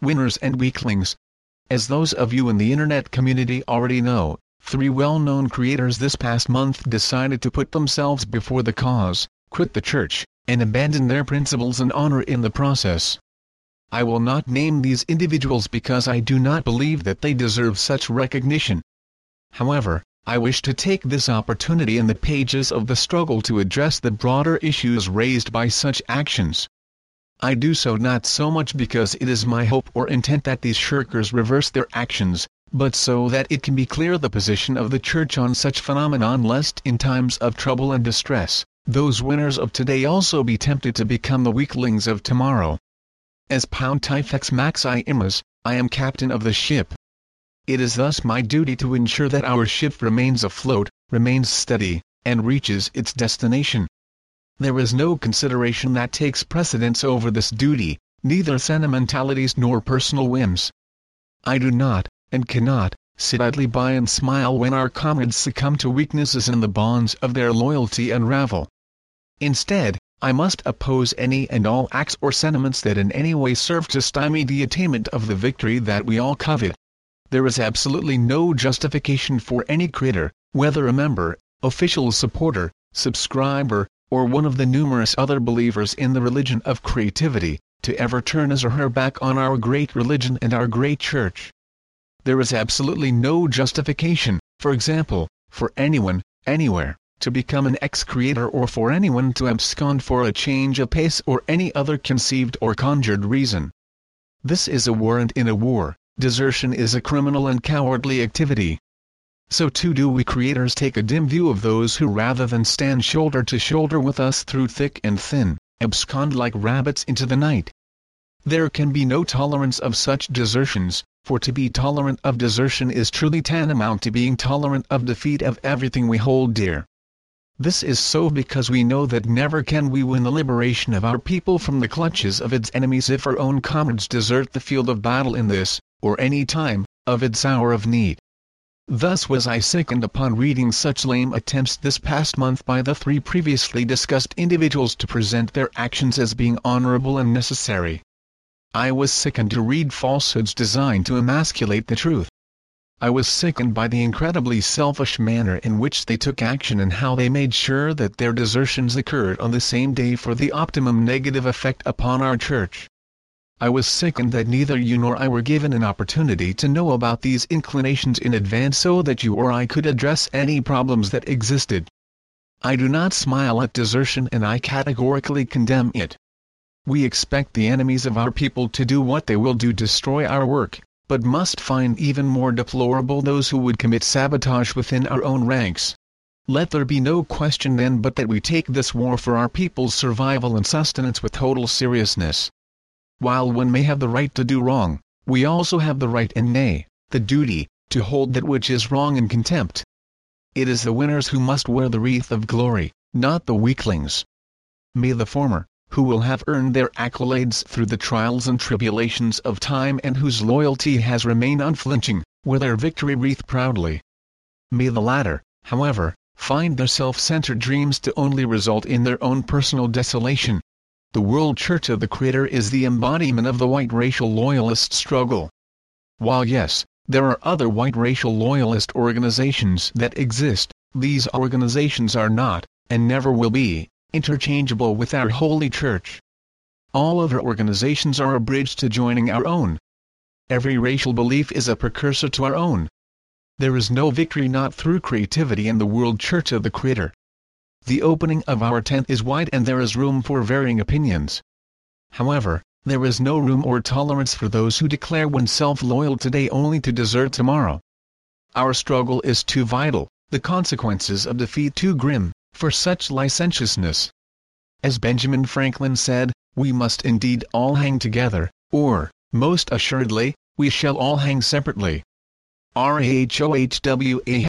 winners and weaklings. As those of you in the internet community already know, three well-known creators this past month decided to put themselves before the cause, quit the church, and abandon their principles and honor in the process. I will not name these individuals because I do not believe that they deserve such recognition. However, I wish to take this opportunity in the pages of the struggle to address the broader issues raised by such actions. I do so not so much because it is my hope or intent that these shirkers reverse their actions, but so that it can be clear the position of the Church on such phenomenon lest in times of trouble and distress, those winners of today also be tempted to become the weaklings of tomorrow. As Pontifex Maximus, I am captain of the ship. It is thus my duty to ensure that our ship remains afloat, remains steady, and reaches its destination. There is no consideration that takes precedence over this duty, neither sentimentalities nor personal whims. I do not, and cannot, sit idly by and smile when our comrades succumb to weaknesses and the bonds of their loyalty unravel. Instead, I must oppose any and all acts or sentiments that in any way serve to stymie the attainment of the victory that we all covet. There is absolutely no justification for any creator, whether a member, official supporter, subscriber, or one of the numerous other believers in the religion of creativity, to ever turn his or her back on our great religion and our great church. There is absolutely no justification, for example, for anyone, anywhere, to become an ex-creator or for anyone to abscond for a change of pace or any other conceived or conjured reason. This is a warrant in a war, desertion is a criminal and cowardly activity. So too do we creators take a dim view of those who rather than stand shoulder to shoulder with us through thick and thin, abscond like rabbits into the night. There can be no tolerance of such desertions, for to be tolerant of desertion is truly tantamount to being tolerant of defeat of everything we hold dear. This is so because we know that never can we win the liberation of our people from the clutches of its enemies if our own comrades desert the field of battle in this, or any time, of its hour of need. Thus was I sickened upon reading such lame attempts this past month by the three previously discussed individuals to present their actions as being honorable and necessary. I was sickened to read falsehoods designed to emasculate the truth. I was sickened by the incredibly selfish manner in which they took action and how they made sure that their desertions occurred on the same day for the optimum negative effect upon our church. I was sickened that neither you nor I were given an opportunity to know about these inclinations in advance so that you or I could address any problems that existed. I do not smile at desertion and I categorically condemn it. We expect the enemies of our people to do what they will do destroy our work, but must find even more deplorable those who would commit sabotage within our own ranks. Let there be no question then but that we take this war for our people's survival and sustenance with total seriousness. While one may have the right to do wrong, we also have the right and nay, the duty, to hold that which is wrong in contempt. It is the winners who must wear the wreath of glory, not the weaklings. May the former, who will have earned their accolades through the trials and tribulations of time and whose loyalty has remained unflinching, wear their victory wreath proudly. May the latter, however, find their self-centered dreams to only result in their own personal desolation. The World Church of the Creator is the embodiment of the white racial loyalist struggle. While yes, there are other white racial loyalist organizations that exist, these organizations are not, and never will be, interchangeable with our holy church. All other organizations are a bridge to joining our own. Every racial belief is a precursor to our own. There is no victory not through creativity in the world church of the Creator. The opening of our tent is wide and there is room for varying opinions. However, there is no room or tolerance for those who declare oneself loyal today only to desert tomorrow. Our struggle is too vital, the consequences of defeat too grim, for such licentiousness. As Benjamin Franklin said, we must indeed all hang together, or, most assuredly, we shall all hang separately. RAHOWA